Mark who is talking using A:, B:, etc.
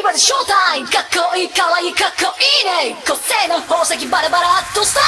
A: リバでショータイム。かっこいいかわいいかっこいいね。個性の宝石バラバラっと
B: した